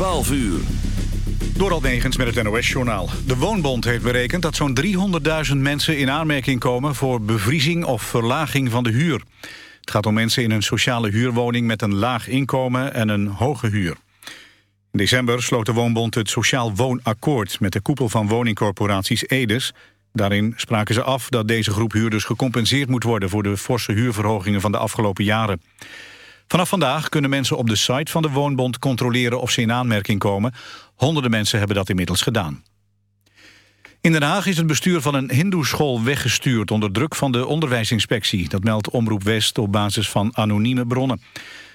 12 uur. Door Negens met het NOS-journaal. De Woonbond heeft berekend dat zo'n 300.000 mensen in aanmerking komen... voor bevriezing of verlaging van de huur. Het gaat om mensen in een sociale huurwoning met een laag inkomen en een hoge huur. In december sloot de Woonbond het Sociaal Woonakkoord... met de koepel van woningcorporaties Edes. Daarin spraken ze af dat deze groep huurders gecompenseerd moet worden... voor de forse huurverhogingen van de afgelopen jaren. Vanaf vandaag kunnen mensen op de site van de Woonbond controleren of ze in aanmerking komen. Honderden mensen hebben dat inmiddels gedaan. In Den Haag is het bestuur van een hindoeschool weggestuurd... onder druk van de onderwijsinspectie. Dat meldt Omroep West op basis van anonieme bronnen.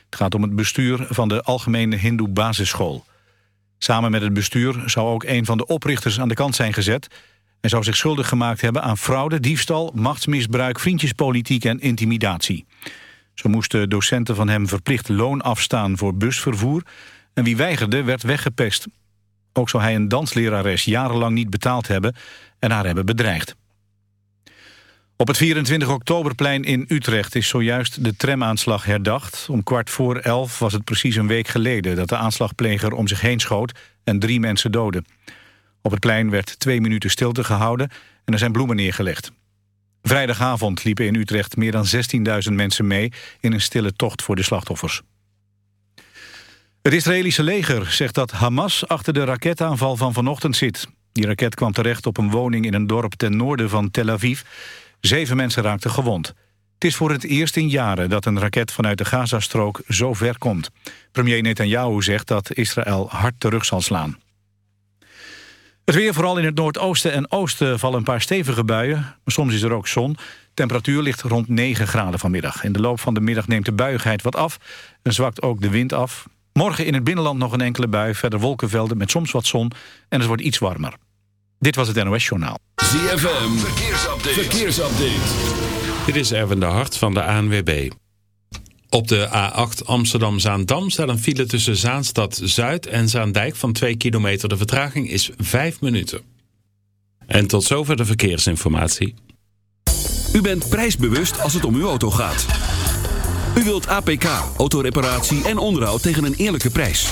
Het gaat om het bestuur van de Algemene Hindoe Basisschool. Samen met het bestuur zou ook een van de oprichters aan de kant zijn gezet... en zou zich schuldig gemaakt hebben aan fraude, diefstal... machtsmisbruik, vriendjespolitiek en intimidatie. Zo moesten docenten van hem verplicht loon afstaan voor busvervoer... en wie weigerde werd weggepest. Ook zou hij een danslerares jarenlang niet betaald hebben... en haar hebben bedreigd. Op het 24 oktoberplein in Utrecht is zojuist de tramaanslag herdacht. Om kwart voor elf was het precies een week geleden... dat de aanslagpleger om zich heen schoot en drie mensen doodde. Op het plein werd twee minuten stilte gehouden en er zijn bloemen neergelegd. Vrijdagavond liepen in Utrecht meer dan 16.000 mensen mee... in een stille tocht voor de slachtoffers. Het Israëlische leger zegt dat Hamas achter de raketaanval van vanochtend zit. Die raket kwam terecht op een woning in een dorp ten noorden van Tel Aviv. Zeven mensen raakten gewond. Het is voor het eerst in jaren dat een raket vanuit de Gazastrook zo ver komt. Premier Netanyahu zegt dat Israël hard terug zal slaan. Het weer, vooral in het noordoosten en oosten vallen een paar stevige buien. Maar soms is er ook zon. Temperatuur ligt rond 9 graden vanmiddag. In de loop van de middag neemt de buigheid wat af en zwakt ook de wind af. Morgen in het binnenland nog een enkele bui, verder wolkenvelden met soms wat zon en het wordt iets warmer. Dit was het NOS Journaal. ZFM, verkeersupdate. verkeersupdate. Dit is Erwin de Hart van de ANWB. Op de A8 Amsterdam-Zaandam staat een file tussen Zaanstad Zuid en Zaandijk van 2 kilometer. De vertraging is 5 minuten. En tot zover de verkeersinformatie. U bent prijsbewust als het om uw auto gaat. U wilt APK, autoreparatie en onderhoud tegen een eerlijke prijs.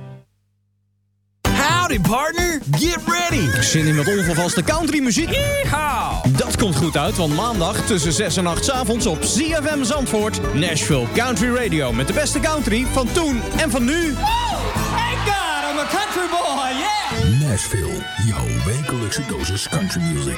Howdy partner, get ready! Zin in met onvervaste country muziek? Dat komt goed uit, want maandag tussen 6 en 8 's avonds op ZFM Zandvoort... Nashville Country Radio met de beste country van toen en van nu. Thank God I'm a country Nashville, jouw wekelijkse dosis country music.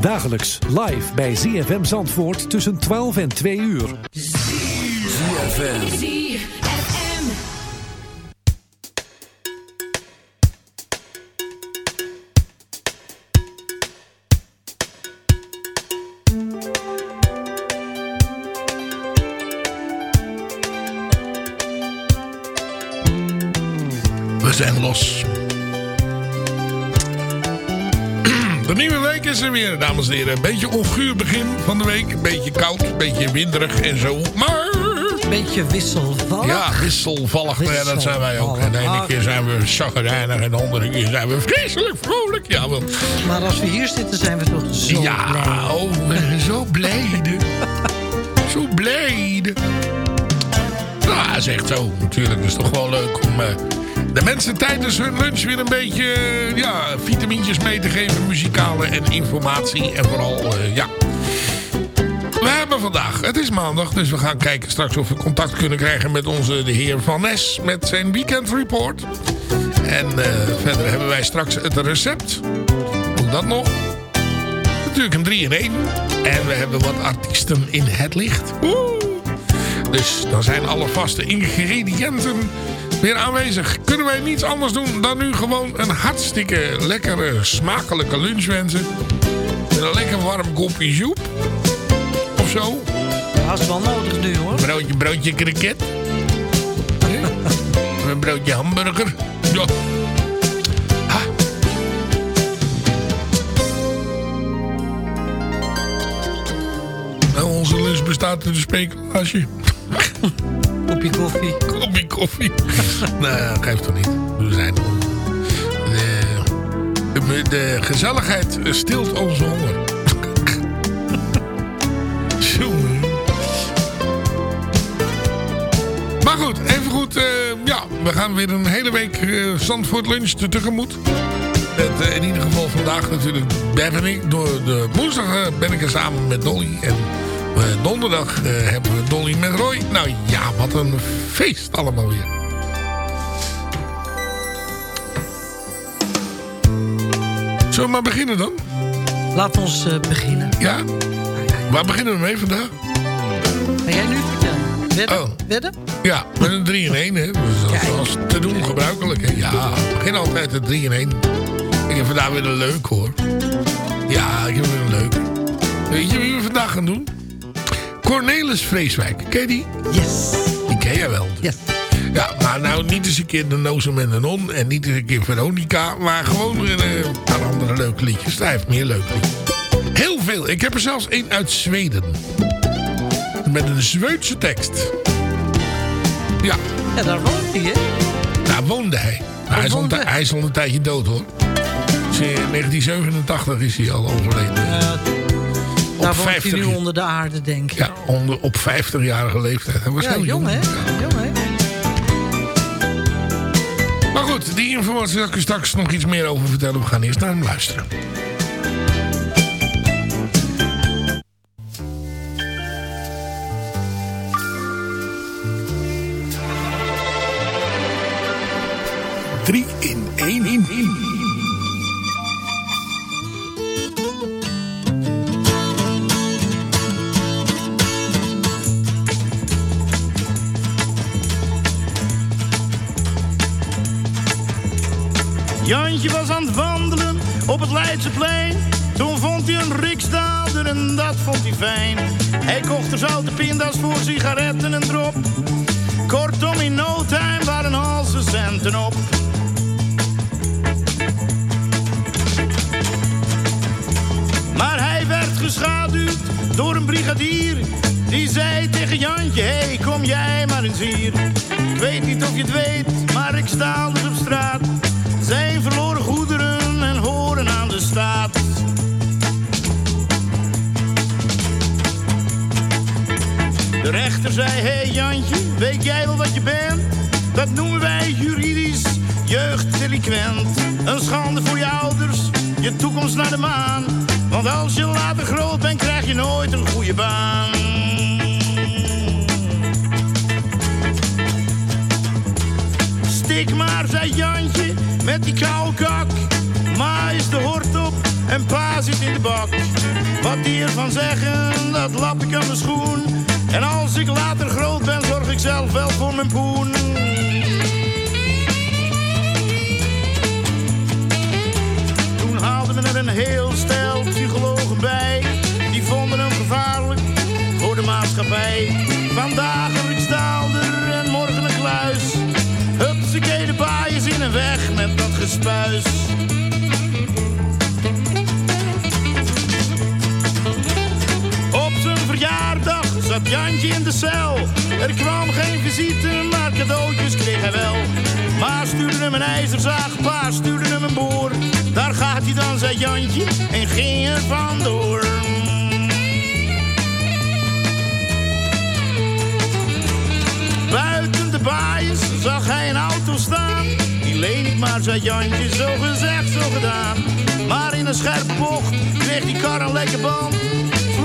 Dagelijks live bij ZFM Zandvoort tussen 12 en 2 uur. ZFM. We zijn los. De nieuwe week is er weer, dames en heren. Een beetje onguur begin van de week. Een beetje koud, een beetje winderig en zo. Maar... Een beetje wisselvallig. Ja, wisselvallig. Nou ja, dat zijn wij ook. En de ene keer zijn we chagrijnig en de andere keer zijn we vreselijk vrolijk. Ja, wel. Maar als we hier zitten zijn we toch zo ja, blij. oh, zo blijde. zo blijde. Nou, dat is echt zo. Natuurlijk, het is toch wel leuk om... eh, de mensen tijdens hun lunch weer een beetje eh, ja, vitamintjes mee te geven. Muzikale en informatie. En vooral, eh, ja... We hebben vandaag, het is maandag, dus we gaan kijken straks of we contact kunnen krijgen met onze de heer Van Nes met zijn weekend report. En eh, verder hebben wij straks het recept. Ook dat nog. Natuurlijk een 3 in 1. En we hebben wat artiesten in het licht. Dus dan zijn alle vaste ingrediënten weer aanwezig. Kunnen wij niets anders doen dan nu gewoon een hartstikke lekkere, smakelijke lunch wensen. Met een lekker warm kopje soep. Of zo. Dat is wel nodig nu hoor. Broodje, broodje kroket. Hè? een broodje hamburger. Ja. Nou, onze lunch bestaat uit een speculaasje. Kopje koffie. Kopje koffie. nou, geeft toch niet. We zijn... De, de, gezelligheid stilt onze honger. Maar goed, even goed. eh, ja, we gaan weer een hele week eh Zandvoort lunch te tegemoet. Eh, in ieder geval vandaag natuurlijk ben ik. Door de woensdag ben ik er samen met Dolly. En eh, donderdag eh, hebben we Dolly met Roy. Nou ja, wat een feest allemaal weer. Zullen we maar beginnen dan? Laat ons eh, beginnen. Ja? Waar beginnen we mee vandaag? Ga jij nu vertellen? Wedden? Oh. Wedden? Ja, met een 3 in 1. Hè. Dus dat is te doen gebruikelijk. Hè. Ja, we beginnen altijd met 3 in 1. Ik heb vandaag weer een leuk hoor. Ja, ik heb weer een leuk. Weet je wie we vandaag gaan doen? Cornelis Vreeswijk. Ken je die? Yes. Die ken jij wel. Yes. Ja, maar nou niet eens een keer de Nozem en de Non. En niet eens een keer Veronica. Maar gewoon eh, een paar andere leuke liedjes. Hij heeft meer leuke liedjes. Heel veel. Ik heb er zelfs één uit Zweden. Met een Zweedse tekst. Ja. Ja, daar woont hij, hè? Daar woonde hij. Hij, is woonde hij is al een tijdje dood hoor. In 1987 is hij al overleden. Daar woont 50 hij nu onder de aarde, denk ik. Ja, onder, op 50-jarige leeftijd. Hij was Ja, heel jong, hè? Jong, hè? Maar goed, die informatie zal ik u straks nog iets meer over vertellen. We gaan eerst naar hem luisteren. Drie in één in één. Het Leidseplein. Toen vond hij een riksdaalder en dat vond hij fijn. Hij kocht er zoute pinda's voor sigaretten en drop. Kortom, in no time waren al zijn centen op. Maar hij werd geschaduwd door een brigadier. Die zei tegen Jantje, hey, kom jij maar eens hier. Ik weet niet of je het weet, maar ik sta dus op straat. Zijn verloren de rechter zei, hé hey Jantje, weet jij wel wat je bent? Dat noemen wij juridisch jeugddelinquent. Een schande voor je ouders, je toekomst naar de maan. Want als je later groot bent, krijg je nooit een goede baan. Stik maar, zei Jantje, met die koude. Ma is de hort op en pa zit in de bak. Wat die ervan zeggen, dat lap ik aan mijn schoen. En als ik later groot ben, zorg ik zelf wel voor mijn poen. Toen haalden we er een heel stel psychologen bij. Die vonden hem gevaarlijk voor de maatschappij. Vandaag een Riksdaalder en morgen een kluis. Hupsakee, de baai is in en weg met dat gespuis. Verjaardag zat Jantje in de cel. Er kwam geen visite, maar cadeautjes kreeg hij wel. Ma stuurde hem een ijzerzaag, pa stuurde hem een boor. Daar gaat hij dan, zei Jantje, en ging er vandoor. Buiten de baaiers zag hij een auto staan. Die leen ik maar, zei Jantje, zo gezegd, zo gedaan. Maar in een scherpe bocht kreeg die kar een lekker band.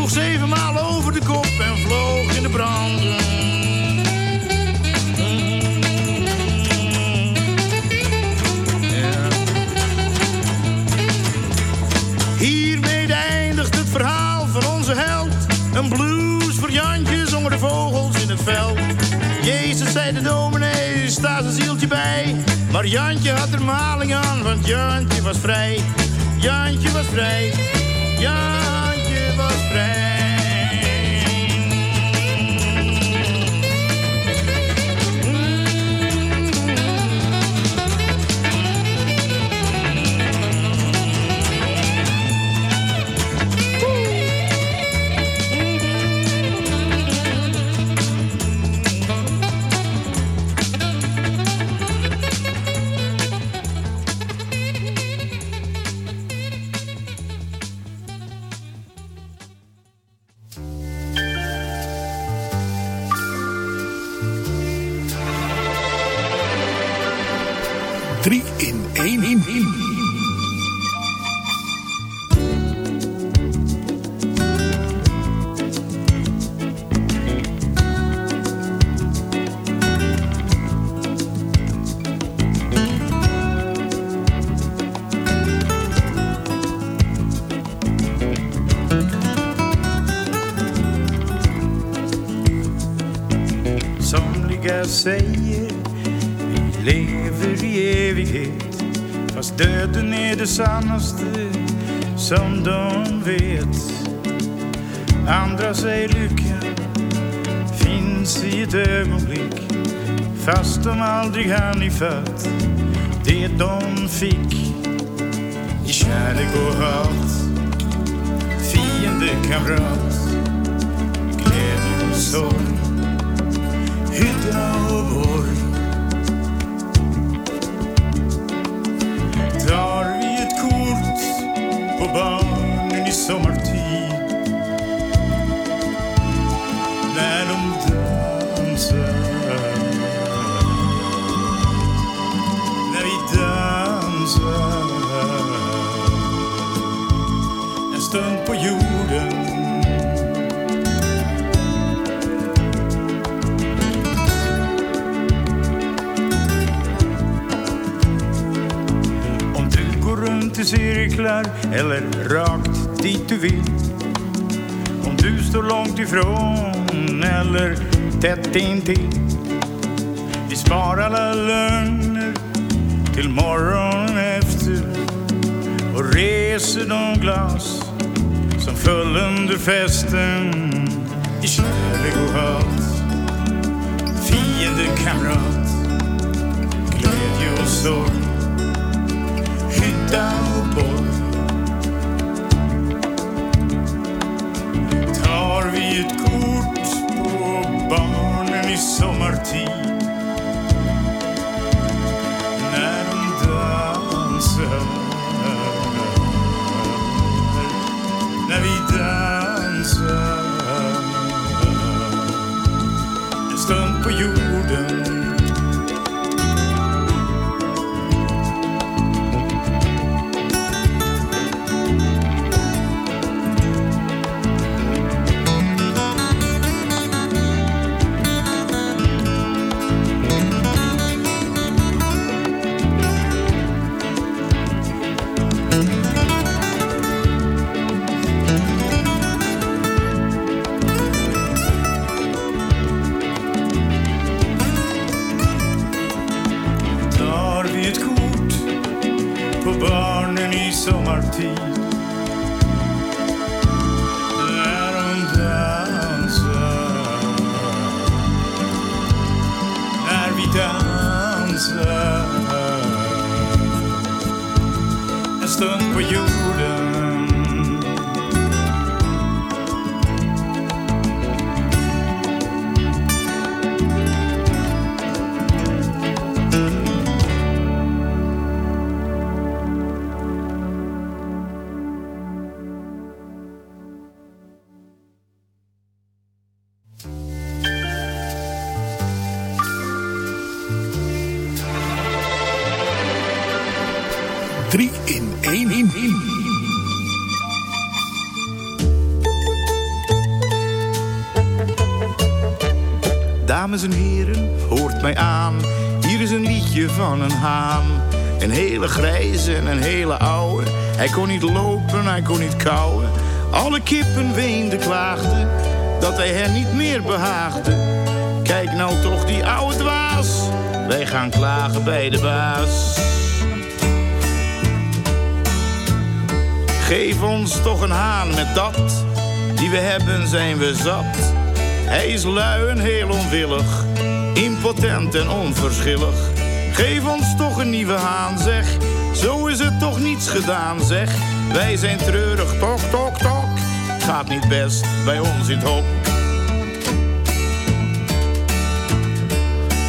Vroeg zevenmaal over de kop en vloog in de brand. Hiermee eindigt het verhaal van onze held. Een blues voor Jantje zongen de vogels in het veld. Jezus zei de dominee, sta zijn zieltje bij. Maar Jantje had er maling aan, want Jantje was vrij. Jantje was vrij. Jantje was jag säger. Vi lever i evighet. Fast döden är det sannaste som de vet. Andra säger lyckan finns i ett ögonblick Fast de aldrig hann ifatt det de fick I kärlek och hat. Fiende, kamrat Glädje och sorg. Och borg i cirklar eller rakt dit du vill. Om du står långt ifrån eller tätt intill. Vi sparar alla lögner till morgonen efter. Och reser de glas som föll under festen i kärlek och hat. Fiende, kamrat, glädje och sorg hytta Tar vi ett kort på barnen i sommartid? Een haan. Een hele grijze en een hele oude. Hij kon niet lopen, hij kon niet kauwen. Alle kippen weenden, klaagden dat hij hen niet meer behaagde. Kijk nou toch die oude dwaas. Wij gaan klagen bij de baas. Geef ons toch een haan met dat. Die we hebben zijn we zat. Hij is lui en heel onwillig. Impotent en onverschillig. Geef ons toch een nieuwe haan, zeg. Zo is het toch niets gedaan, zeg. Wij zijn treurig, tok, tok, tok. Gaat niet best bij ons in het hok.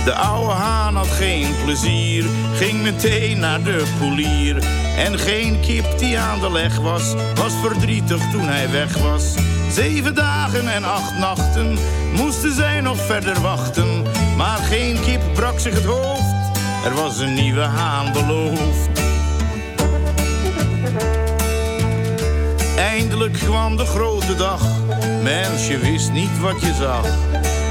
De oude haan had geen plezier, ging meteen naar de polier. En geen kip die aan de leg was, was verdrietig toen hij weg was. Zeven dagen en acht nachten moesten zij nog verder wachten. Maar geen kip brak zich het hoofd, er was een nieuwe haan beloofd. Eindelijk kwam de grote dag, mens je wist niet wat je zag.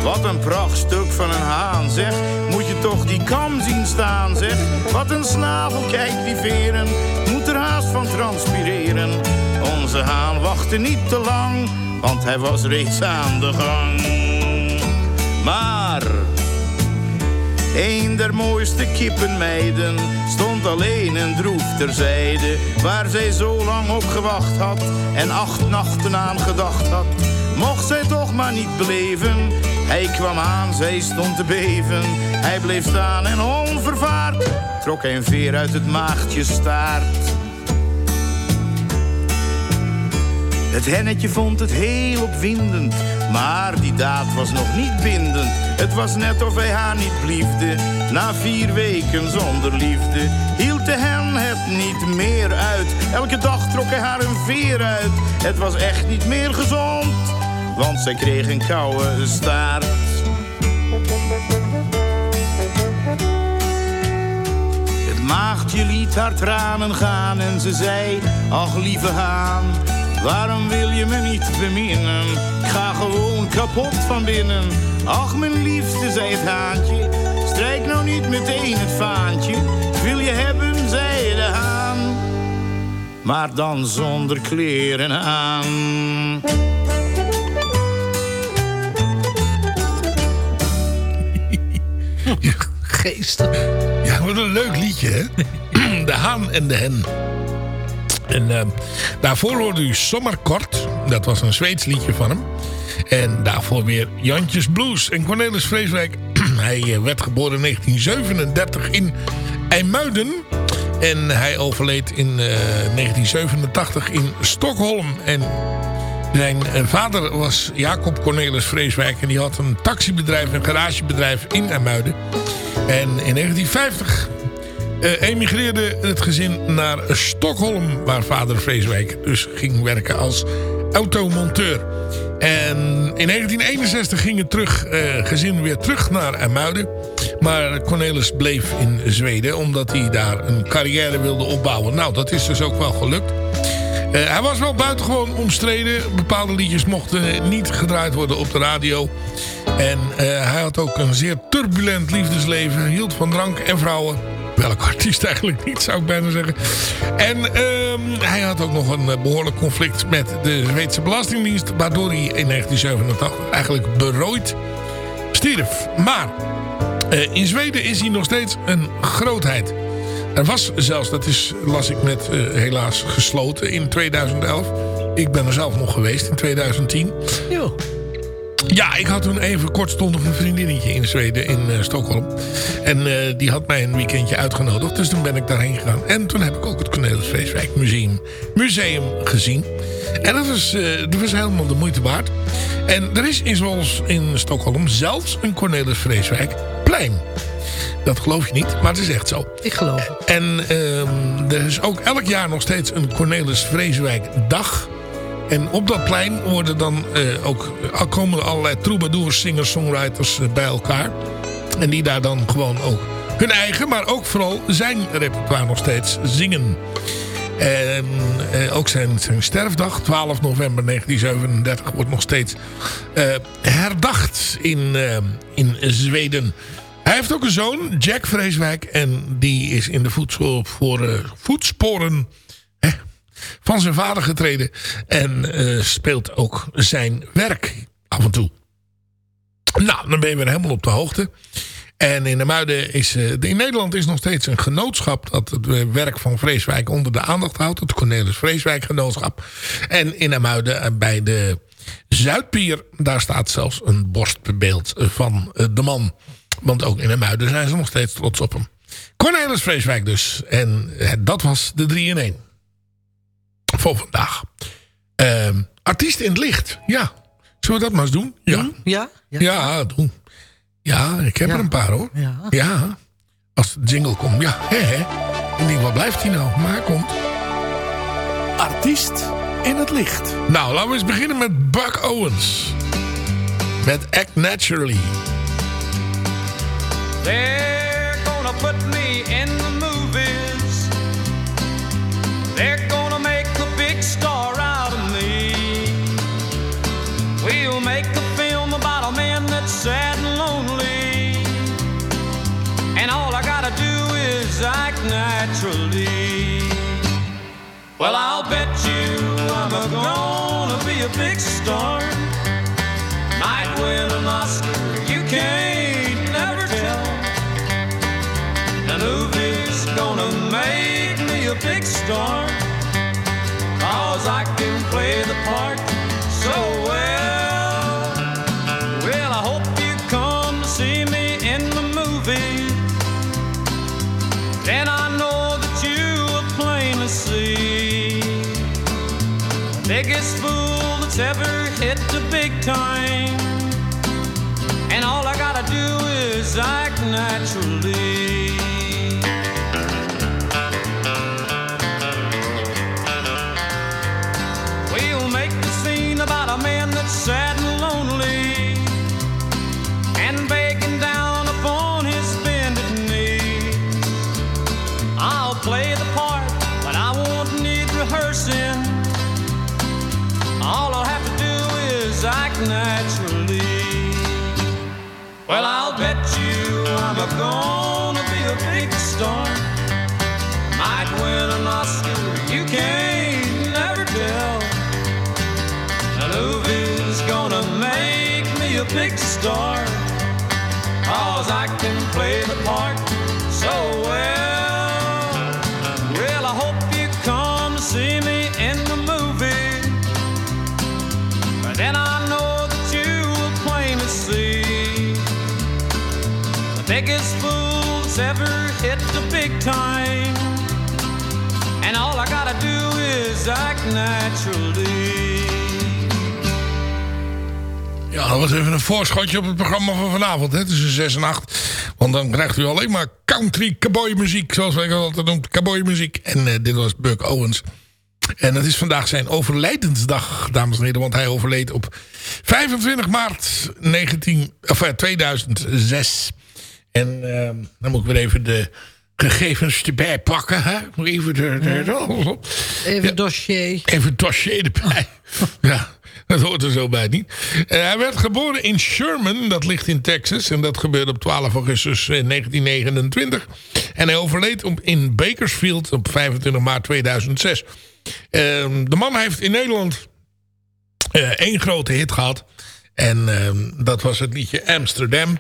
Wat een prachtstuk van een haan, zeg. Moet je toch die kam zien staan, zeg. Wat een snavel, kijk die veren. Moet er haast van transpireren. Onze haan wachtte niet te lang, want hij was reeds aan de gang. Maar een der mooiste kippenmeiden stond alleen en droef terzijde. Waar zij zo lang op gewacht had en acht nachten aan gedacht had. Mocht zij toch maar niet beleven. Hij kwam aan, zij stond te beven. Hij bleef staan en onvervaard trok een veer uit het maagdje staart. Het hennetje vond het heel opwindend, maar die daad was nog niet bindend. Het was net of hij haar niet bliefde, na vier weken zonder liefde. Hield de hen het niet meer uit, elke dag trok hij haar een veer uit. Het was echt niet meer gezond, want zij kreeg een koude staart. Het maagdje liet haar tranen gaan en ze zei, ach lieve haan. Waarom wil je me niet beminnen? Ik ga gewoon kapot van binnen. Ach, mijn liefste, zei het haantje. Strijk nou niet meteen het vaantje. Wil je hebben, zei de haan. Maar dan zonder kleren aan. Geestig. Ja, wat een leuk liedje, hè? De haan en de hen. En uh, daarvoor hoorde u Sommerkort. Dat was een Zweeds liedje van hem. En daarvoor weer Jantjes Blues. En Cornelis Vreeswijk, hij uh, werd geboren in 1937 in IJmuiden. En hij overleed in uh, 1987 in Stockholm. En zijn vader was Jacob Cornelis Vreeswijk. En die had een taxibedrijf, een garagebedrijf in IJmuiden. En in 1950 uh, emigreerde het gezin naar Stockholm, waar vader Vreeswijk dus ging werken als automonteur. En in 1961 ging het terug, eh, gezin weer terug naar Ermuiden. Maar Cornelis bleef in Zweden omdat hij daar een carrière wilde opbouwen. Nou, dat is dus ook wel gelukt. Eh, hij was wel buitengewoon omstreden. Bepaalde liedjes mochten niet gedraaid worden op de radio. En eh, hij had ook een zeer turbulent liefdesleven. Hield van drank en vrouwen. Welke artiest eigenlijk niet, zou ik bijna zeggen. En ehm, hij had ook nog een eh, behoorlijk conflict met de Zweedse Belastingdienst. Waardoor hij in 1987 eigenlijk berooid stierf. Maar eh, in Zweden is hij nog steeds een grootheid. Er was zelfs, dat is, las ik net eh, helaas gesloten in 2011. Ik ben er zelf nog geweest in 2010. Jo. Ja, ik had toen even kortstondig een vriendinnetje in Zweden, in eh, Stockholm. En eh, die had mij een weekendje uitgenodigd, dus toen ben ik daarheen gegaan. En toen heb ik ook het Cornelis Vreeswijk Museum, museum gezien. En dat was, eh, dat was helemaal de moeite waard. En er is in, zoals in Stockholm zelfs een Cornelis Vreeswijk plein. Dat geloof je niet, maar het is echt zo. Ik geloof het. En ehm, er is ook elk jaar nog steeds een Cornelis Vreeswijk dag. En op dat plein worden dan eh, ook, komen er allerlei troubadours, singers, songwriters eh, bij elkaar. En die daar dan gewoon ook hun eigen, maar ook vooral zijn repertoire nog steeds zingen. En eh, ook zijn, sterfdag, 12 november 1937, wordt nog steeds herdacht in, in Zweden. Hij heeft ook een zoon, Jack Vreeswijk. En die is in de voetspo- voor, voetsporen van zijn vader getreden. En eh, speelt ook zijn werk af en toe. Nou, dan ben je weer helemaal op de hoogte. En in de is, eh, in Nederland is nog steeds een genootschap dat het werk van Vreeswijk onder de aandacht houdt. Het Cornelis Vreeswijk genootschap. En in de eh, bij de Zuidpier, daar staat zelfs een borstbeeld van de man. Want ook in de zijn ze nog steeds trots op hem. Cornelis Vreeswijk dus. En dat was de 3 in 1. Voor vandaag. Ehm, artiest in het licht. Ja. Zullen we dat maar eens doen? Ja. Ja? Ja, doen. Ja, ik heb er een paar hoor. Ja. Ja. Als de jingle komt. Ja, hè, hè. Ik denk, wat blijft hij nou? Maar hij komt. Artiest in het licht. Nou, laten we eens beginnen met Buck Owens. Met Act Naturally. They're gonna put me in the movies. They're gonna Well, I'll bet you I'm a gonna be a big star. Might win an Oscar, you can't never tell. The movie's gonna make me a big star. Cause I is act naturally. We'll make the scene about a man that's sad and lonely and begging down upon his bended knee. I'll play the part, but I won't need rehearsing. All I'll have to do is act naturally. Well, you I'm gonna be a big star. Might win an Oscar, you can't never tell. Movie's gonna make me a big star. Cause I can play the part so that's ever hit the big time. And all I gotta do is act naturally. Ja, dat was even een voorschotje op het programma van vanavond. Hè, tussen 6 en 8. Want dan krijgt u alleen maar country cowboy muziek. Zoals wij dat altijd noemen, cowboy muziek. En eh, dit was Buck Owens. En het is vandaag zijn overlijdensdag, dames en heren. Want hij overleed op 25 maart 19, of, eh, 2006. En ehm, dan moet ik weer even de gegevens erbij pakken. Hè? Moet Even, de, de- Even dossier. even dossier erbij. ja, dat hoort er zo bij niet. Eh, hij werd geboren in Sherman, dat ligt in Texas. En dat gebeurde op 12 augustus eh, 1929. En hij overleed op, in Bakersfield op 25 maart 2006. Ehm, de man heeft in Nederland eh, één grote hit gehad. En ehm, dat was het liedje Amsterdam.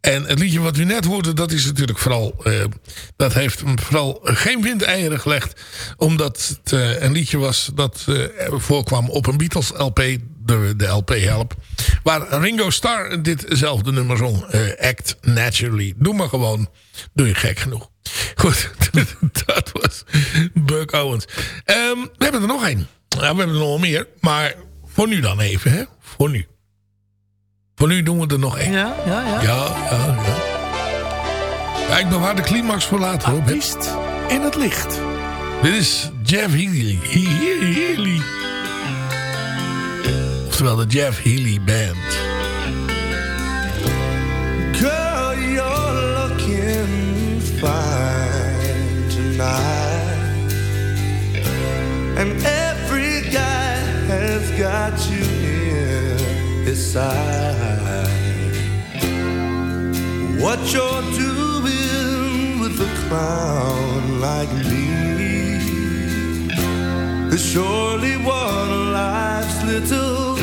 En het liedje wat u net hoorde, dat is natuurlijk vooral... eh, dat heeft vooral geen windeieren gelegd. Omdat het eh, een liedje was dat eh, voorkwam op een Beatles LP. De, de LP Help. Waar Ringo Starr ditzelfde nummer zong. Act Naturally. Doe maar gewoon. Doe je gek genoeg. Goed, dat was Buck Owens. Ehm, we hebben er nog één. Nou, we hebben er nog meer. Maar voor nu dan even, hè? Voor nu. Voor nu doen we er nog één. Ja, ja, ja. Ja, ja, ja. Ja, ik bewaar de climax voor later. hoor. Artiest in het licht. Dit is Jeff Healy. He- Healy. Oftewel de Jeff Healy Band. Girl, you're looking fine tonight. And every guy has got you in his sight. What you're doing with a clown like me is surely one of life's little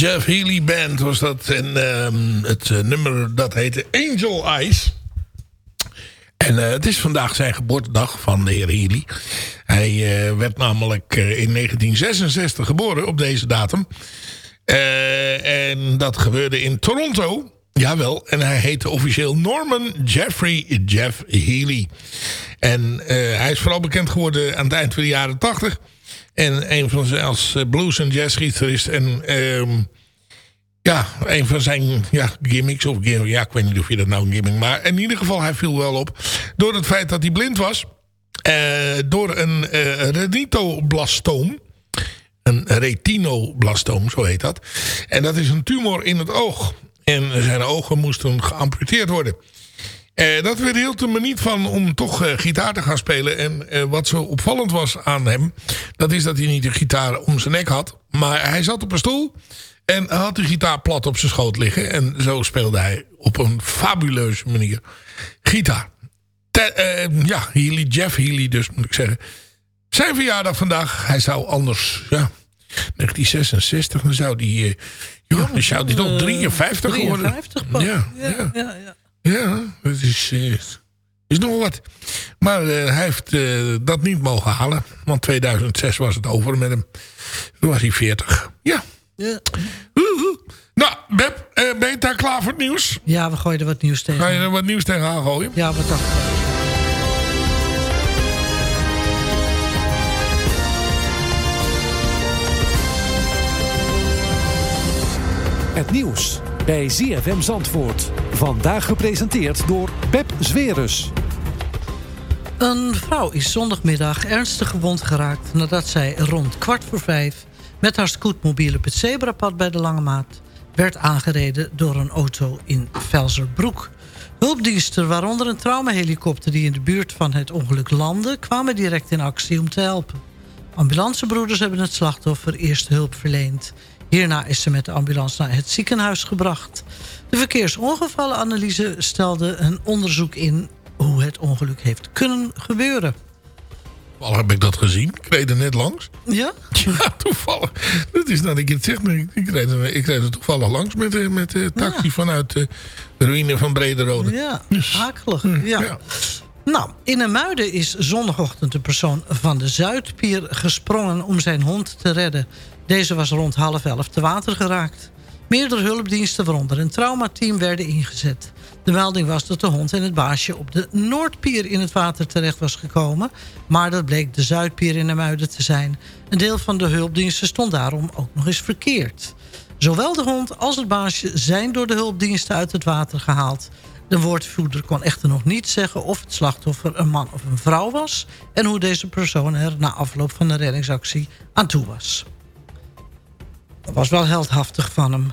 Jeff Healy Band was dat. En ehm, het eh, nummer dat heette Angel Eyes. En eh, het is vandaag zijn geboortedag van de heer Healy. Hij eh, werd namelijk in 1966 geboren op deze datum. En dat gebeurde in Toronto. Jawel, en hij heette officieel Norman Jeffrey Jeff Healy. En hij is vooral bekend geworden aan het eind van de jaren 80. En een van zijn als eh, blues- en jazzgitarist. En ehm, ja, een van zijn ja, gimmicks. Of ja, ik weet niet of je dat nou een gimmick... maar in ieder geval, hij viel wel op. Door het feit dat hij blind was. eh, door een eh retinoblastoom. Een retinoblastoom, zo heet dat. En dat is een tumor in het oog. En zijn ogen moesten geamputeerd worden. Eh, dat weerhield hem er niet van om toch eh, gitaar te gaan spelen. En eh, wat zo opvallend was aan hem... dat is dat hij niet een gitaar om zijn nek had. Maar hij zat op een stoel... en had de gitaar plat op zijn schoot liggen. En zo speelde hij op een fabuleuze manier gitaar. Te- ja, Healy, Jeff Healy dus moet ik zeggen. Zijn verjaardag vandaag. Hij zou anders... Ja, 1966, dan zou die... ja, dan zou die toch 53 worden. 53 pas. Ja, ja, ja. ja. Ja, dat is, eh, is nog wat. Maar eh, hij heeft eh, dat niet mogen halen. Want 2006 was het over met hem. Toen was hij 40. Ja. Ja. Nou, Beb, eh, ben je daar klaar voor het nieuws? Ja, we gooien er wat nieuws tegen. Ga je er wat nieuws tegenaan gooien? Ja, wat je? Het nieuws bij ZFM Zandvoort. Vandaag gepresenteerd door Pep Zwerus. Een vrouw is zondagmiddag ernstig gewond geraakt... nadat zij rond kwart voor vijf met haar scootmobiel op het zebrapad bij de Lange Maat... werd aangereden door een auto in Velzerbroek. Hulpdiensten, waaronder een traumahelikopter die in de buurt van het ongeluk landde... kwamen direct in actie om te helpen. Ambulancebroeders hebben het slachtoffer eerst hulp verleend. Hierna is ze met de ambulance naar het ziekenhuis gebracht. De verkeersongevallenanalyse stelde een onderzoek in... hoe het ongeluk heeft kunnen gebeuren. Toevallig heb ik dat gezien. Ik reed er net langs. Ja? Ja, toevallig. Dat is dat ik het zeg. maar Ik, ik, reed, er, ik reed er toevallig langs met, de- met de taxi vanuit de ruïne van Brederode. Ja, Dus, akelig. hm, Ja. ja. Nou, in een muiden is zondagochtend een persoon van de Zuidpier gesprongen om zijn hond te redden. Deze was rond half elf te water geraakt. Meerdere hulpdiensten, waaronder een traumateam, werden ingezet. De melding was dat de hond en het baasje op de Noordpier in het water terecht was gekomen. Maar dat bleek de Zuidpier in de muiden te zijn. Een deel van de hulpdiensten stond daarom ook nog eens verkeerd. Zowel de hond als het baasje zijn door de hulpdiensten uit het water gehaald. De woordvoerder kon echter nog niet zeggen of het slachtoffer een man of een vrouw was... en hoe deze persoon er na afloop van de reddingsactie aan toe was. Dat was wel heldhaftig van hem.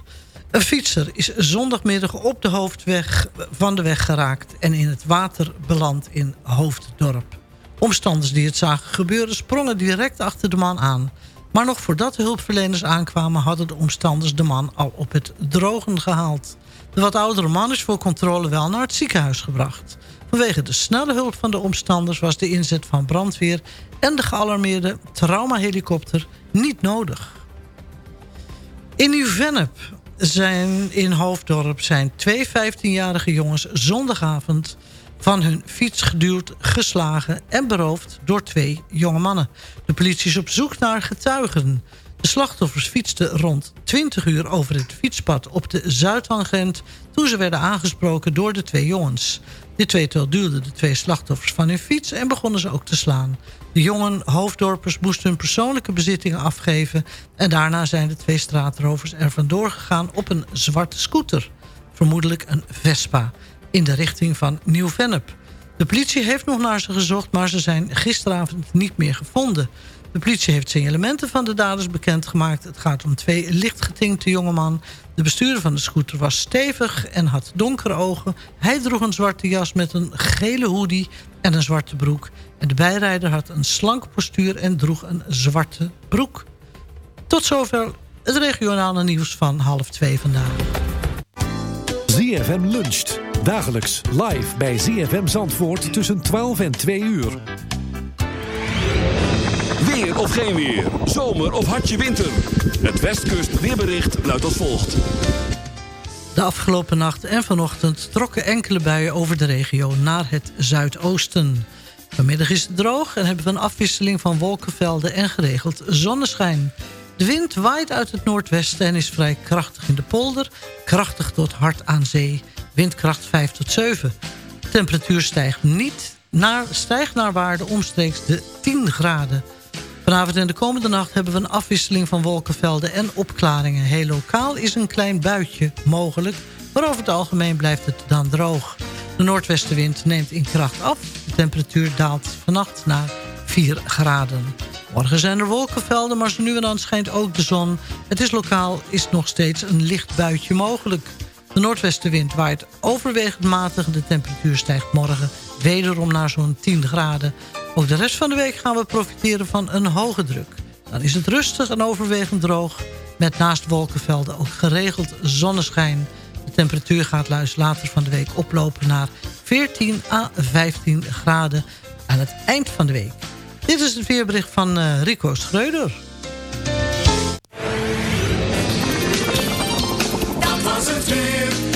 Een fietser is zondagmiddag op de hoofdweg van de weg geraakt... en in het water beland in Hoofddorp. Omstanders die het zagen gebeuren sprongen direct achter de man aan. Maar nog voordat de hulpverleners aankwamen... hadden de omstanders de man al op het drogen gehaald. De wat oudere man is voor controle wel naar het ziekenhuis gebracht. Vanwege de snelle hulp van de omstanders... was de inzet van brandweer en de gealarmeerde traumahelikopter niet nodig. In Nieuw-Vennep zijn in Hoofddorp zijn twee 15-jarige jongens zondagavond van hun fiets geduwd, geslagen en beroofd door twee jonge mannen. De politie is op zoek naar getuigen. De slachtoffers fietsten rond 20 uur over het fietspad op de Zuidtangent... toen ze werden aangesproken door de twee jongens. Dit tweetal duwden de twee slachtoffers van hun fiets en begonnen ze ook te slaan. De jongen hoofddorpers moesten hun persoonlijke bezittingen afgeven... en daarna zijn de twee straatrovers er vandoor gegaan op een zwarte scooter. Vermoedelijk een Vespa, in de richting van Nieuw-Vennep. De politie heeft nog naar ze gezocht, maar ze zijn gisteravond niet meer gevonden. De politie heeft signalementen van de daders bekendgemaakt. Het gaat om twee lichtgetinkte jongeman. De bestuurder van de scooter was stevig en had donkere ogen. Hij droeg een zwarte jas met een gele hoodie en een zwarte broek. En de bijrijder had een slank postuur en droeg een zwarte broek. Tot zover het regionale nieuws van half twee vandaag. ZFM luncht. Dagelijks live bij ZFM Zandvoort tussen 12 en 2 uur. Weer of geen weer. Zomer of hartje winter. Het Westkust weerbericht luidt als volgt. De afgelopen nacht en vanochtend trokken enkele buien over de regio naar het zuidoosten. Vanmiddag is het droog en hebben we een afwisseling van wolkenvelden en geregeld zonneschijn. De wind waait uit het noordwesten en is vrij krachtig in de polder, krachtig tot hard aan zee, windkracht 5 tot 7. De temperatuur stijgt, niet naar, stijgt naar waarde omstreeks de 10 graden. Vanavond en de komende nacht hebben we een afwisseling van wolkenvelden en opklaringen. Heel lokaal is een klein buitje mogelijk, maar over het algemeen blijft het dan droog. De noordwestenwind neemt in kracht af. Temperatuur daalt vannacht naar 4 graden. Morgen zijn er wolkenvelden, maar zo nu en dan schijnt ook de zon. Het is lokaal is nog steeds een licht buitje mogelijk. De noordwestenwind waait overwegend matig. De temperatuur stijgt morgen wederom naar zo'n 10 graden. Ook de rest van de week gaan we profiteren van een hoge druk. Dan is het rustig en overwegend droog. Met naast wolkenvelden ook geregeld zonneschijn. De temperatuur gaat luis later van de week oplopen naar 14 à 15 graden aan het eind van de week. Dit is het weerbericht van eh, Rico Schreuder. Dat was het weer.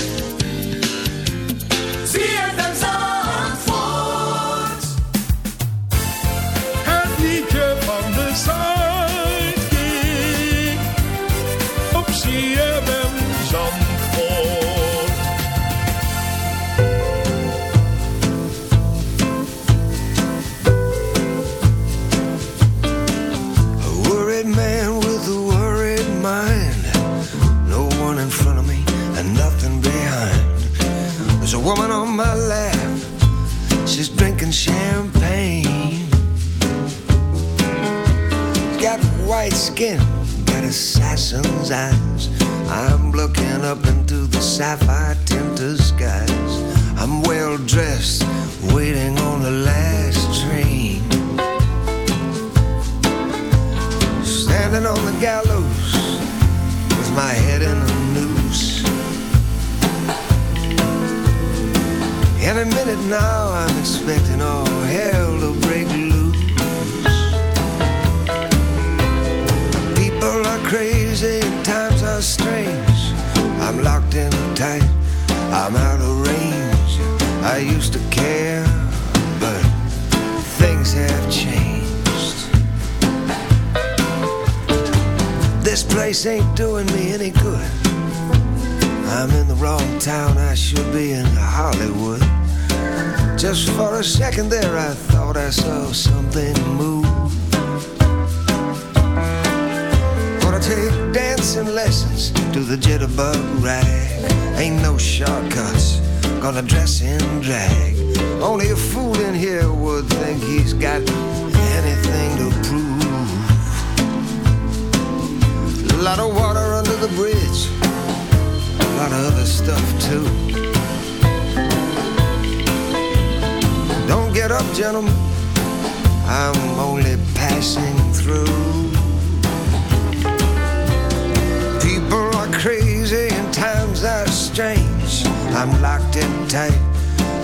I'm locked in tight,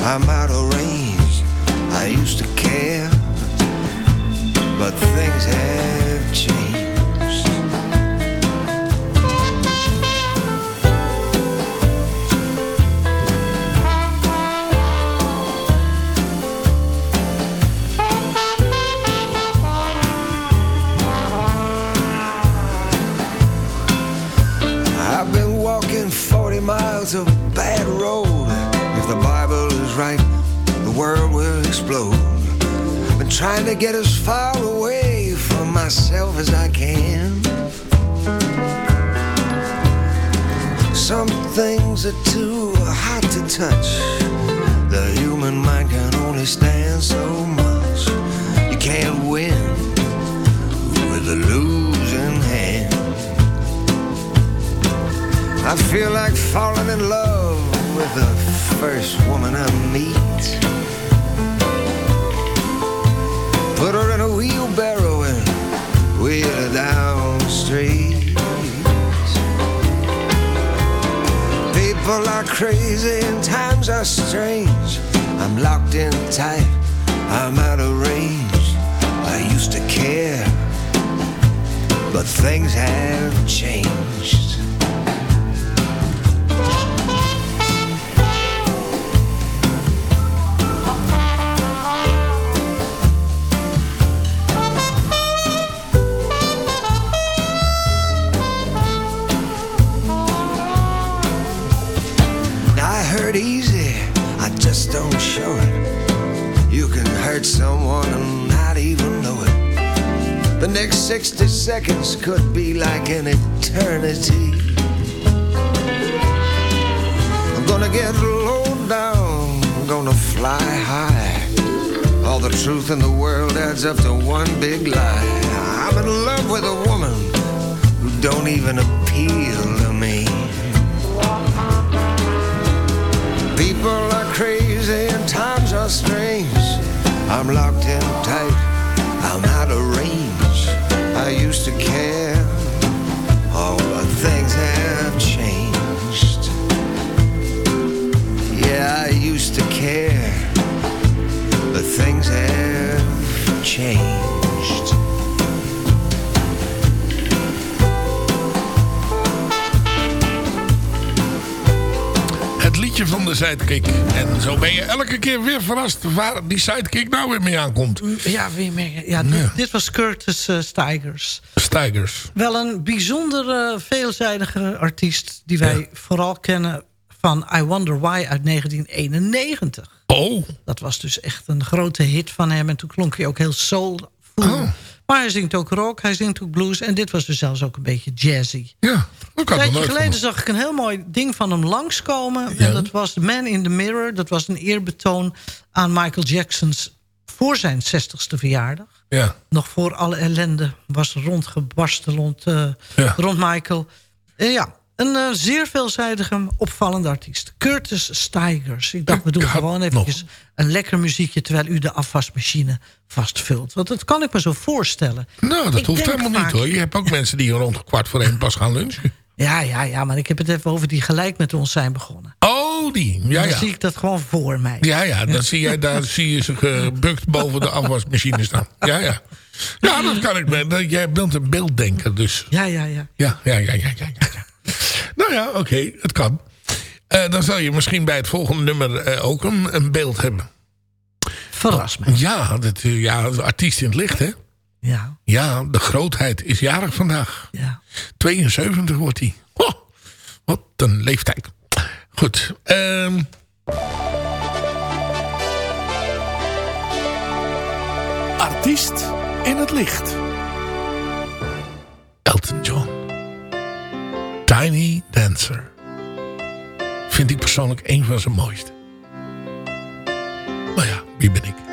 I'm out of range. I used to care, but things have trying to get as far away from myself as I can. Some things are too hot to touch. The human mind can only stand so much. You can't win with a losing hand. I feel like falling in love with the first woman I meet. Put her in a wheelbarrow and wheel her down the street. People are crazy and times are strange. I'm locked in tight, I'm out of range. I used to care, but things have changed. I just don't show it. You can hurt someone and not even know it. The next 60 seconds could be like an eternity. I'm gonna get low down, I'm gonna fly high. All the truth in the world adds up to one big lie. I'm in love with a woman who don't even appeal People are crazy and times are strange. I'm locked in tight, I'm out of range. I used to care, oh, but things have changed. Yeah, I used to care, but things have changed. Van de sidekick. En zo ben je elke keer weer verrast waar die sidekick nou weer mee aankomt. Ja, weer mee. Ja, dit, dit was Curtis eh, Stigers. Stigers. Wel een bijzonder veelzijdige artiest... die wij vooral kennen van I Wonder Why uit 1991. Oh. Dat was dus echt een grote hit van hem. En toen klonk hij ook heel soulful. Oh. Maar hij zingt ook rock, hij zingt ook blues. En dit was dus zelfs ook een beetje jazzy. Ja, dat Een tijdje geleden zag ik een heel mooi ding van hem langskomen. En dat was The Man in the Mirror. Dat was een eerbetoon aan Michael Jackson's voor zijn 60ste verjaardag. Ja. Nog voor alle ellende was rondgebarsten rond, eh, Ja. rond Michael. En ja, een eh, zeer veelzijdige, opvallende artiest. Curtis Stigers. Ik dacht, we doen gewoon eventjes een lekker muziekje... terwijl u de afwasmachine vastvult. Want dat kan ik me zo voorstellen. Nou, dat Ik hoeft helemaal vaak- niet hoor. Je hebt ook mensen die rond kwart voor één pas gaan lunchen. Ja, ja, ja, maar ik heb het even over die gelijk met ons zijn begonnen. Oh, die. Ja, Dan ja. zie ik dat gewoon voor mij. Ja, ja, dan zie jij, daar zie je ze gebukt boven de afwasmachine staan. Ja, ja. Ja, dat kan ik. Jij bent een beelddenker, dus. Ja, ja. Ja, ja, ja, ja, ja. ja, ja. Nou ja, oké, het kan. Eh, dan zal je misschien bij het volgende nummer eh, ook een, een beeld hebben. Verras me. Ja, dat, eh, ja, de artiest in het licht, hè? Ja. Ja, de grootheid is jarig vandaag. Ja. 72 wordt hij. Oh, wat een leeftijd. Goed. ehm Artiest in het licht. Elton John. Tiny Dancer. Vind ik persoonlijk een van zijn mooiste. Maar ja, wie ben ik?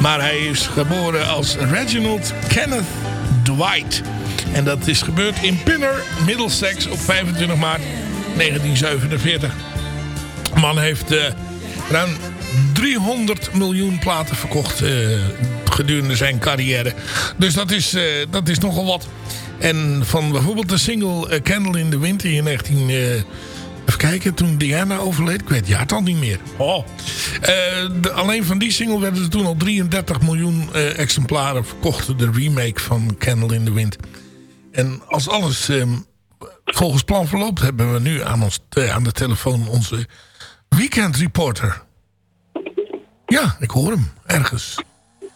Maar hij is geboren als Reginald Kenneth Dwight. En dat is gebeurd in Pinner, Middlesex op 25 maart 1947. De man heeft eh, ruim 300 miljoen platen verkocht eh, gedurende zijn carrière. Dus dat is, eh, dat is nogal wat. En van bijvoorbeeld de single Candle in the Wind in 19... kijken, toen Diana overleed. Ik weet het jaartal niet meer. Oh. Eh, de- alleen van die single werden er toen al 33 miljoen eh, exemplaren verkocht. De remake van Candle in the Wind. En als alles ehm, volgens plan verloopt... hebben we nu aan, ons, eh, aan de telefoon onze weekend reporter. Ja, ik hoor hem ergens.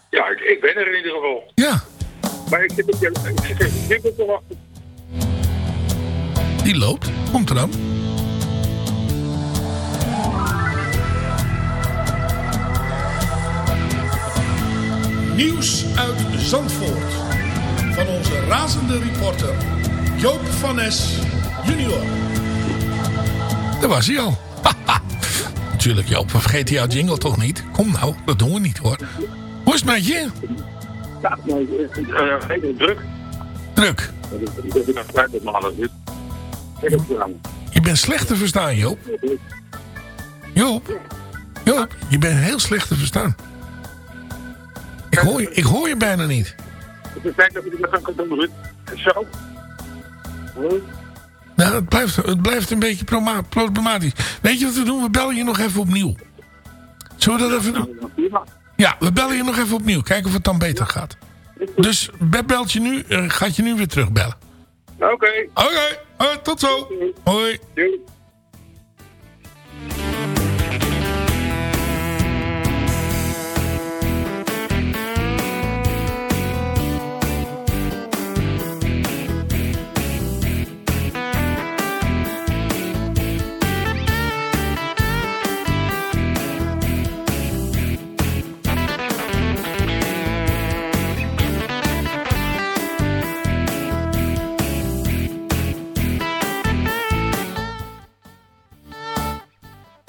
Ja, ik, ik ben er in ieder geval. Ja. Maar ik zit op je, ik zit. Die loopt. Komt er dan. Nieuws uit Zandvoort. Van onze razende reporter Joop van Nes junior. Daar was hij al. Natuurlijk, Joop. We vergeten jouw jingle toch niet? Kom nou, dat doen we niet hoor. Hoe is het met je? Ja, nee, uh, druk. Druk. Je bent slecht te verstaan, Joop. Joop. Joop, je bent heel slecht te verstaan. Ik hoor je, ik hoor je bijna niet. Het is tijd dat ik doen. Zo. Nou, het blijft, het blijft een beetje problematisch. Weet je wat we doen? We bellen je nog even opnieuw. Zullen we dat even doen? Ja, we bellen je nog even opnieuw. Kijken of het dan beter gaat. Dus Beb belt je nu, eh, gaat je nu weer terugbellen. Oké. Oké, tot zo. Hoi.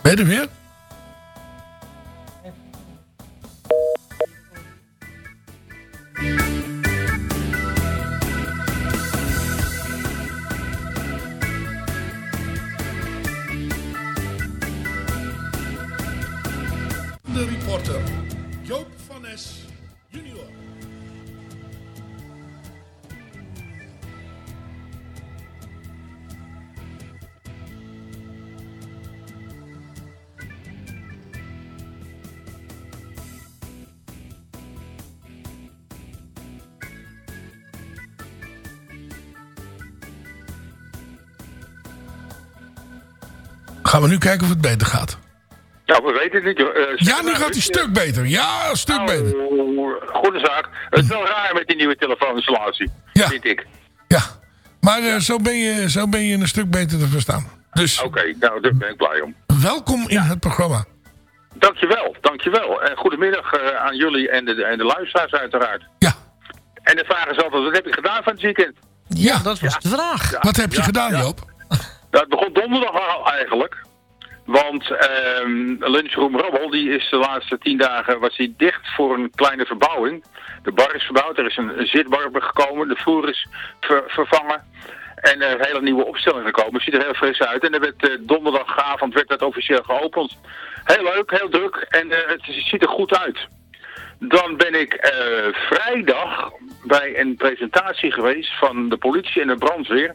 Ben je er weer? Gaan we nu kijken of het beter gaat. Ja, we weten het niet. Eh, Ja, nu gaat hij een stuk beter. Ja, een stuk beter. Oh, goede zaak. Het is wel raar met die nieuwe telefooninstallatie. Ja. Vind ik. Maar eh, zo, ben je, zo ben je een stuk beter te verstaan. Dus Oké, nou, daar ben ik blij om. welkom in het programma. Dankjewel, dankjewel. En goedemiddag eh, aan jullie en de, en de luisteraars uiteraard. Ja. En de vraag is altijd, wat heb ik gedaan van het weekend? Ja, dat was de vraag. Wat heb je Ja, gedaan, ja. Joop? Het begon donderdag al eigenlijk. Want ehm Lunchroom Rabbel, die is de laatste tien dagen was die dicht voor een kleine verbouwing. De bar is verbouwd, er is een, een zitbar gekomen, de vloer is ver- vervangen. En er een hele nieuwe opstelling gekomen. Het ziet er heel fris uit. En er werd eh, donderdagavond werd dat officieel geopend. Heel leuk, heel druk en eh, het ziet er goed uit. Dan ben ik eh, vrijdag bij een presentatie geweest van de politie en de brandweer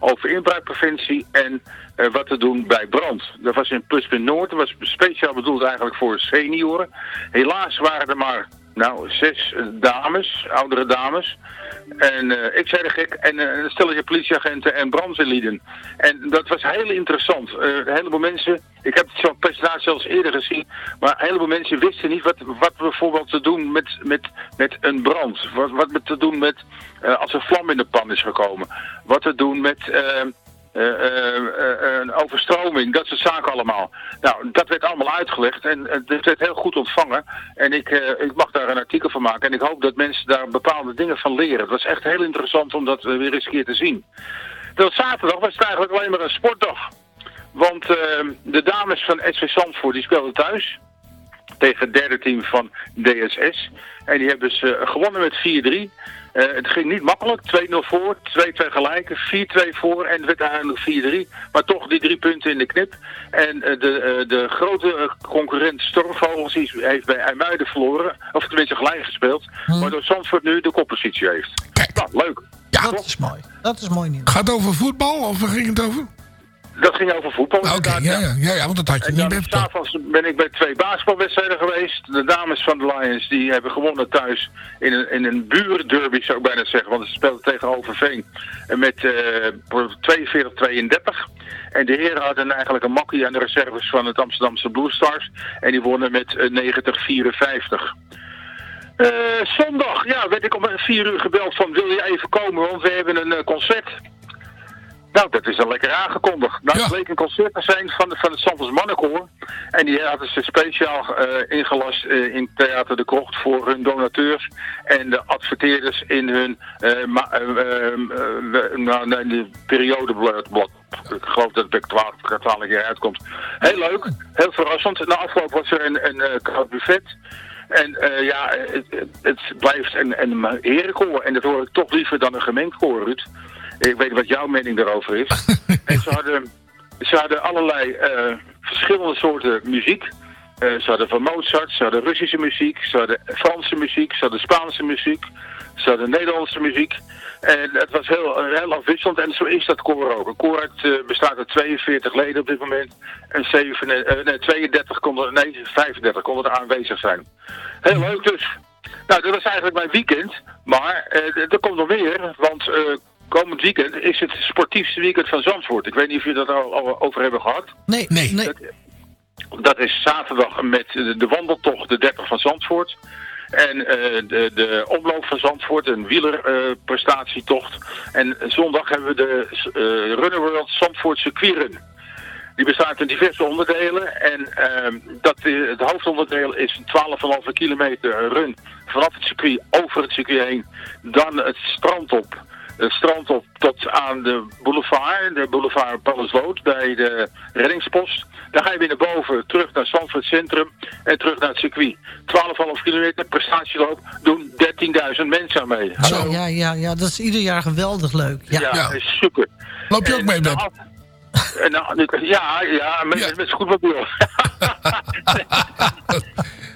over inbraakpreventie en eh, wat te doen bij brand. Dat was in Pluspunt Noord, dat was speciaal bedoeld eigenlijk voor senioren. Helaas waren er maar nou, zes eh, dames, oudere dames. En eh, ik zei de gek, en eh, een stelletje politieagenten en brandweerlieden. En dat was heel interessant. Eh, een heleboel mensen, ik heb zo'n presentatie zelfs eerder gezien, maar een heleboel mensen wisten niet wat, wat bijvoorbeeld te doen met, met, met een brand. Wat, wat te doen met als er vlam in de pan is gekomen. Wat te doen met... een overstroming, dat soort zaken allemaal. Nou, dat werd allemaal uitgelegd en het werd heel goed ontvangen. En ik, ik mag daar een artikel van maken en ik hoop dat mensen daar bepaalde dingen van leren. Het was echt heel interessant om dat weer eens een keer te zien. Dat zaterdag was het eigenlijk alleen maar een sportdag. Want de dames van SV Zandvoort die speelden thuis tegen het derde team van DSS. En die hebben ze gewonnen met 4-3. Eh, het ging niet makkelijk, 2-0 voor, 2-2 gelijk, 4-2 voor en werd uiteindelijk 4-3. Maar toch die drie punten in de knip. En eh, de, eh, de grote concurrent Stormvogels heeft bij IJmuiden verloren, of tenminste gelijk gespeeld, waardoor Zandvoort nu de koppositie heeft. Nou, leuk. dat is mooi. Dat is mooi nieuws. Gaat het over voetbal of waar ging het over? Dat ging over voetbal. Oké, inderdaad, ja, ja, ja, ja, want dat had je En niet s'avonds ben ik bij twee basketbalwedstrijden geweest. De dames van de Lions die hebben gewonnen thuis in een, in een buurderby zou ik bijna zeggen. Want ze speelden tegen Overveen en met eh 42-32. En de heren hadden eigenlijk een makkie aan de reserves van het Amsterdamse Blue Stars. En die wonnen met eh, 90-54. Eh, zondag ja, werd ik om vier uur gebeld van wil je even komen, want we hebben een eh, concert. Nou, dat is al lekker aangekondigd. Nou, het bleek een concert te zijn van, van het Sanfors Mannenkoor. En die hadden ze speciaal eh, ingelast eh, in Theater de Krocht voor hun donateurs en de adverteerders in hun eh, eh, nou, periodeblad. Ik geloof dat het bij 12 kwartaal jaar uitkomt. Heel leuk, heel verrassend. Na afloop was er een, een koud buffet. En ja, het, het- het blijft een, een herenkoor. En dat hoor ik toch liever dan een gemengd koor, Ruud. Ik weet wat jouw mening daarover is. en ze hadden, ze hadden allerlei eh, verschillende soorten muziek. Eh, ze hadden van Mozart, ze hadden Russische muziek, ze hadden Franse muziek, ze hadden Spaanse muziek, ze hadden Nederlandse muziek. En het was heel, heel afwisselend en zo is dat koor ook. Een koor uit, eh, bestaat uit 42 leden op dit moment. En 7, eh, nee, 32 konden, nee, 35 konden er aanwezig zijn. Heel leuk dus. Nou, dat was eigenlijk mijn weekend. Maar er komt nog meer, want komend weekend is het sportiefste weekend van Zandvoort. Ik weet niet of jullie dat al, al over hebben gehad. Nee, nee. Dat, dat is zaterdag met de, de wandeltocht, de 30 van Zandvoort. En eh, de, de omloop van Zandvoort, een wielerprestatietocht. en zondag hebben we de eh Runner World Zandvoort Circuitrun. Die bestaat uit diverse onderdelen. En ehm, dat, eh, het hoofdonderdeel is een 12,5 kilometer run vanaf het circuit over het circuit heen. Dan het strand op. Het strand op tot aan de boulevard, de boulevard Pallasloot bij de reddingspost. Dan ga je weer naar boven, terug naar Zandvoort Centrum en terug naar het circuit. 12,5 kilometer, prestatieloop, doen 13.000 mensen aan mee. Ja, ja, ja, ja, dat is ieder jaar geweldig leuk. Ja, Ja, super. Loop je ook En mee, en nou, ja, ja, met, met scootmobiel.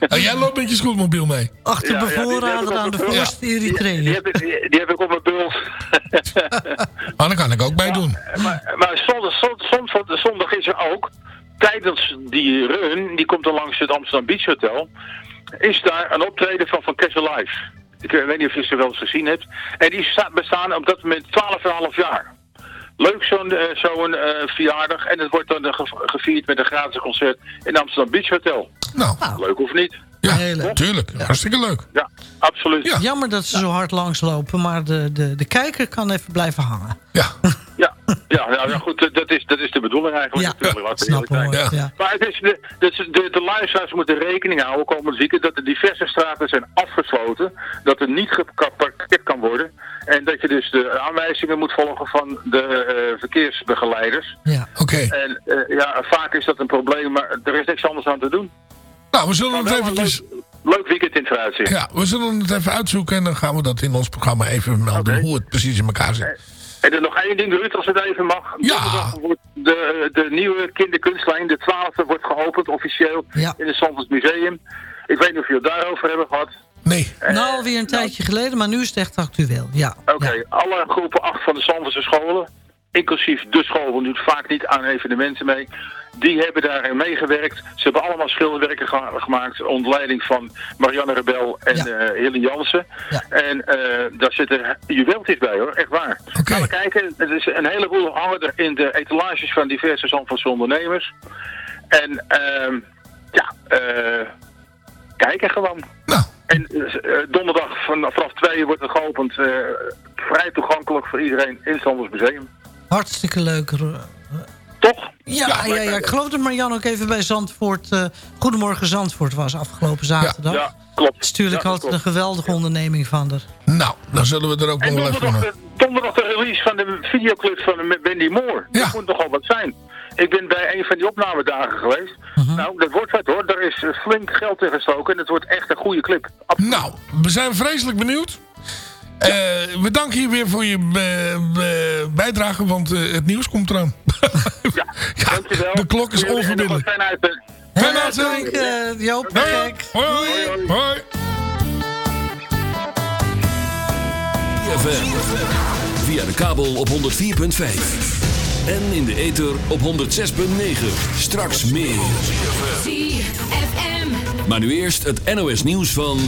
En jij loopt met je scootmobiel mee? Achter Ja, ja, bevoorrader aan de mijn bult. voorste Die, die, heb ik, die, die heb ik op mijn bult. Ah, daar kan ik ook bij doen. maar maar zondag, zondag, zondag, zondag is er ook, tijdens die run, die komt dan langs het Amsterdam Beach Hotel, is daar een optreden van Van Kessel Live. Ik eh, weet niet of je ze wel eens gezien hebt. En die sta- bestaan op dat moment 12,5 jaar. Leuk zo'n eh, zo'n eh, verjaardag. En het wordt dan eh, ge- gevierd met een gratis concert in Amsterdam Beach Hotel. Nou, Leuk of niet? Ja, tuurlijk. Hartstikke leuk. Ja, absoluut. Jammer dat ze zo hard langslopen, maar de, de, de kijker kan even blijven hangen. Ja, Ja, nou, ja goed, dat is, dat is de bedoeling eigenlijk. Ja, natuurlijk, laten we snap hoor, ja. Maar het is de, dus de, de luisteraars moeten rekening houden komend weekend dat de diverse straten zijn afgesloten. Dat er niet geparkeerd kan worden. En dat je dus de aanwijzingen moet volgen van de eh, verkeersbegeleiders. Ja. Oké. En eh, ja, vaak is dat een probleem, maar er is niks anders aan te doen. Nou, we zullen het wel een eventjes... Leuk weekend in het vooruitzicht. Ja, we zullen het even uitzoeken en dan gaan we dat in ons programma even melden hoe het precies in elkaar zit. En dan nog één ding, Ruud, als het even mag. Ja. Wordt de, de nieuwe kinderkunstlijn, de 12e, wordt geopend officieel in het Zandvoort Museum. Ik weet niet of jullie het daarover hebben gehad. Nee. nou, alweer een tijdje geleden, maar nu is het echt actueel. Ja. Oké, alle groepen 8 van de Zandvoortse scholen, inclusief de school, want doet vaak niet aan evenementen mee, die hebben daarin meegewerkt. Ze hebben allemaal schilderwerken ge- gemaakt onder leiding van Marianne Rebel en eh Hille Jansen. En eh, daar zitten juweeltjes bij hoor, echt waar. Gaan we kijken, er is een heleboel hangen er in de etalages van diverse Zandvoortse ondernemers. En ehm ja, eh kijken gewoon. En eh, donderdag van, vanaf twee uur wordt het geopend. vrij toegankelijk voor iedereen in het Museum. Hartstikke leuk. Eh, Toch? Ja, ja, ja, ik geloof dat Marjan ook even bij Zandvoort... eh, Goedemorgen Zandvoort was afgelopen zaterdag. Ja, klopt. Het is natuurlijk Ja, altijd een geweldige onderneming van haar. Nou, dan zullen we er ook nog wel even... donderdag, de- donderdag de release van de videoclip van met Wendy Moore. Dat moet nogal wat zijn. Ik ben bij een van die opnamedagen geweest. Mhm. Nou, dat wordt wat hoor. Daar is eh, flink geld in gestoken en het wordt echt een goede clip. Nou, we zijn vreselijk benieuwd. Eh, we danken je weer voor je eh, eh, bijdrage, want het nieuws komt eraan. Ja, dankjewel. de klok is onverbiddelijk. een fijne uitzending. Eh, Joop. Hoi, Kijk. hoi, hoi. hoi. FM. Via de kabel op 104.5. En in de ether op 106.9. Straks meer. Maar nu eerst het NOS nieuws van...